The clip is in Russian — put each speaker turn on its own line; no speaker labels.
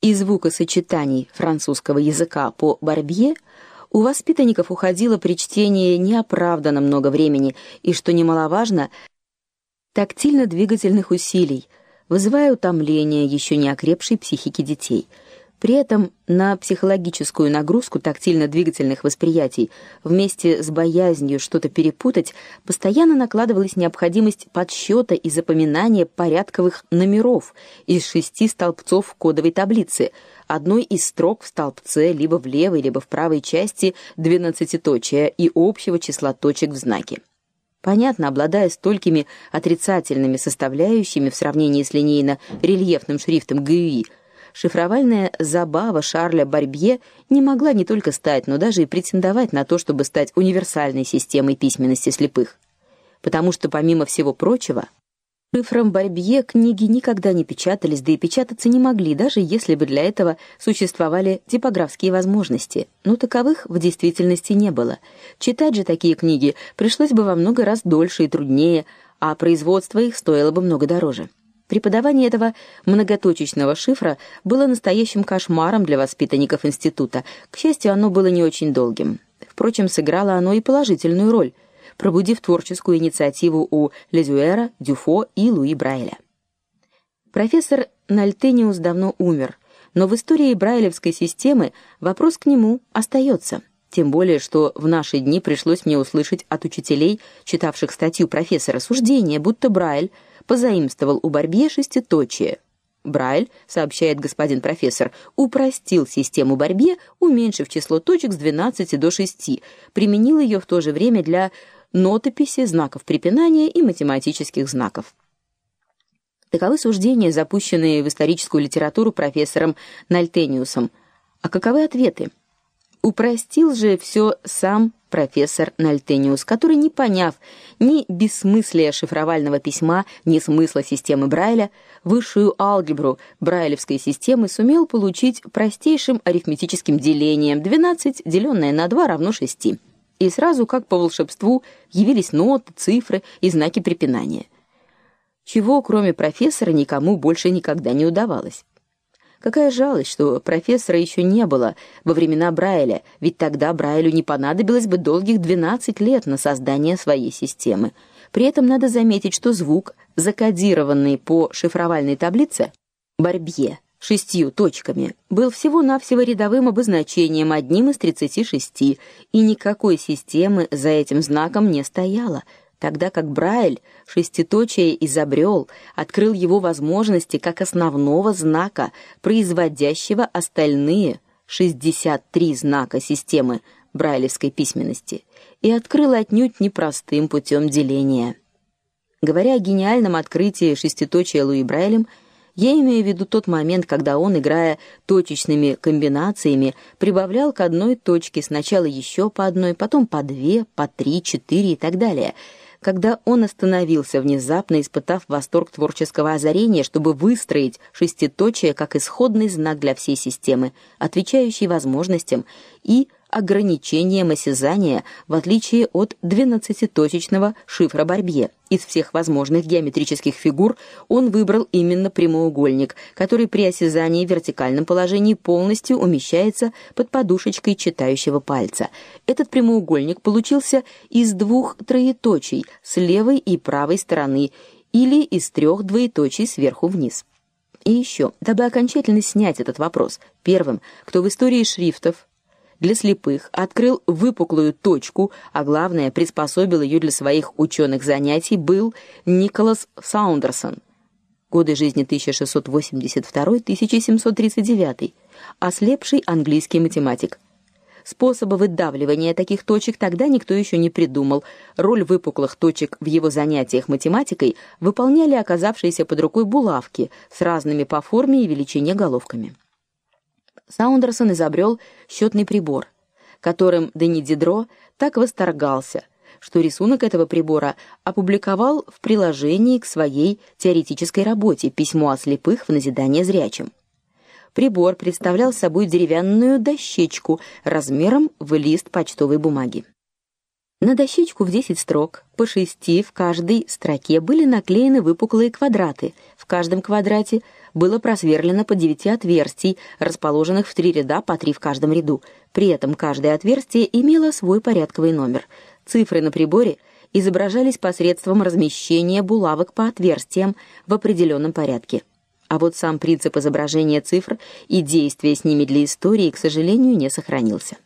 и звукосочетаний французского языка по Барбье у воспитанников уходило при чтении неоправданно много времени и, что немаловажно, тактильно-двигательных усилий, вызывая утомление еще не окрепшей психики детей – при этом на психологическую нагрузку тактильно-двигательных восприятий вместе с боязнью что-то перепутать постоянно накладывалась необходимость подсчета и запоминания порядковых номеров из шести столбцов кодовой таблицы, одной из строк в столбце либо в левой, либо в правой части двенадцатиточия и общего числа точек в знаке. Понятно, обладая столькими отрицательными составляющими в сравнении с линейно-рельефным шрифтом ГЮИ, шифровальная забава Шарля Барбье не могла не только стать, но даже и претендовать на то, чтобы стать универсальной системой письменности слепых. Потому что помимо всего прочего, шифром Барбье книги никогда не печатались, да и печататься не могли, даже если бы для этого существовали типографские возможности. Но таковых в действительности не было. Читать же такие книги пришлось бы во много раз дольше и труднее, а производство их стоило бы много дороже. Преподавание этого многоточечного шифра было настоящим кошмаром для воспитанников института. К счастью, оно было не очень долгим. Впрочем, сыграло оно и положительную роль, пробудив творческую инициативу у Лезюэра, Дюфо и Луи Брайля. Профессор Нальтениус давно умер, но в истории брайлевской системы вопрос к нему остается. Тем более, что в наши дни пришлось мне услышать от учителей, читавших статью профессора, суждение, будто Брайль позаимствовал у Барбье шеститочие. Брайль, сообщает господин профессор, упростил систему Барбье, уменьшив число точек с 12 до 6, применил ее в то же время для нотописи, знаков препинания и математических знаков. Таковы суждения, запущенные в историческую литературу профессором Нальтениусом. А каковы ответы? Упростил же все сам профессор Нальтениус, который, не поняв ни бессмыслия шифровального письма, ни смысла системы Брайля, высшую алгебру брайлевской системы сумел получить простейшим арифметическим делением 12 деленное на 2 равно 6. И сразу, как по волшебству, явились ноты, цифры и знаки препинания. Чего, кроме профессора, никому больше никогда не удавалось. Какая жалость, что профессора еще не было во времена Брайля, ведь тогда Брайлю не понадобилось бы долгих 12 лет на создание своей системы. При этом надо заметить, что звук, закодированный по шифровальной таблице Барбье шестью точками, был всего-навсего рядовым обозначением, одним из 36, и никакой системы за этим знаком не стояло тогда как Брайль шеститочие изобрел, открыл его возможности как основного знака, производящего остальные 63 знака системы брайлевской письменности, и открыл отнюдь непростым путем деления. Говоря о гениальном открытии шеститочия Луи Брайлем, я имею в виду тот момент, когда он, играя точечными комбинациями, прибавлял к одной точке сначала еще по одной, потом по две, по три, четыре и так далее – когда он остановился внезапно, испытав восторг творческого озарения, чтобы выстроить шеститочие как исходный знак для всей системы, отвечающий возможностям и ограничением осязания, в отличие от двенадцатиточечного шифра Барбье. Из всех возможных геометрических фигур он выбрал именно прямоугольник, который при осязании в вертикальном положении полностью умещается под подушечкой читающего пальца. Этот прямоугольник получился из двух троеточий с левой и правой стороны или из трех двоеточий сверху вниз. И еще, дабы окончательно снять этот вопрос, первым, кто в истории шрифтов для слепых, открыл выпуклую точку, а главное, приспособил ее для своих ученых занятий, был Николас Саундерсон. Годы жизни 1682-1739. Ослепший английский математик. Способа выдавливания таких точек тогда никто еще не придумал. Роль выпуклых точек в его занятиях математикой выполняли оказавшиеся под рукой булавки с разными по форме и величине головками. Саундерсон изобрел счетный прибор, которым Дени Дидро так восторгался, что рисунок этого прибора опубликовал в приложении к своей теоретической работе Письмо о слепых в назидание зрячим. Прибор представлял собой деревянную дощечку размером в лист почтовой бумаги. На дощечку в 10 строк, по шести в каждой строке были наклеены выпуклые квадраты. В каждом квадрате было просверлено по 9 отверстий, расположенных в три ряда по три в каждом ряду. При этом каждое отверстие имело свой порядковый номер. Цифры на приборе изображались посредством размещения булавок по отверстиям в определенном порядке. А вот сам принцип изображения цифр и действия с ними для истории, к сожалению, не сохранился.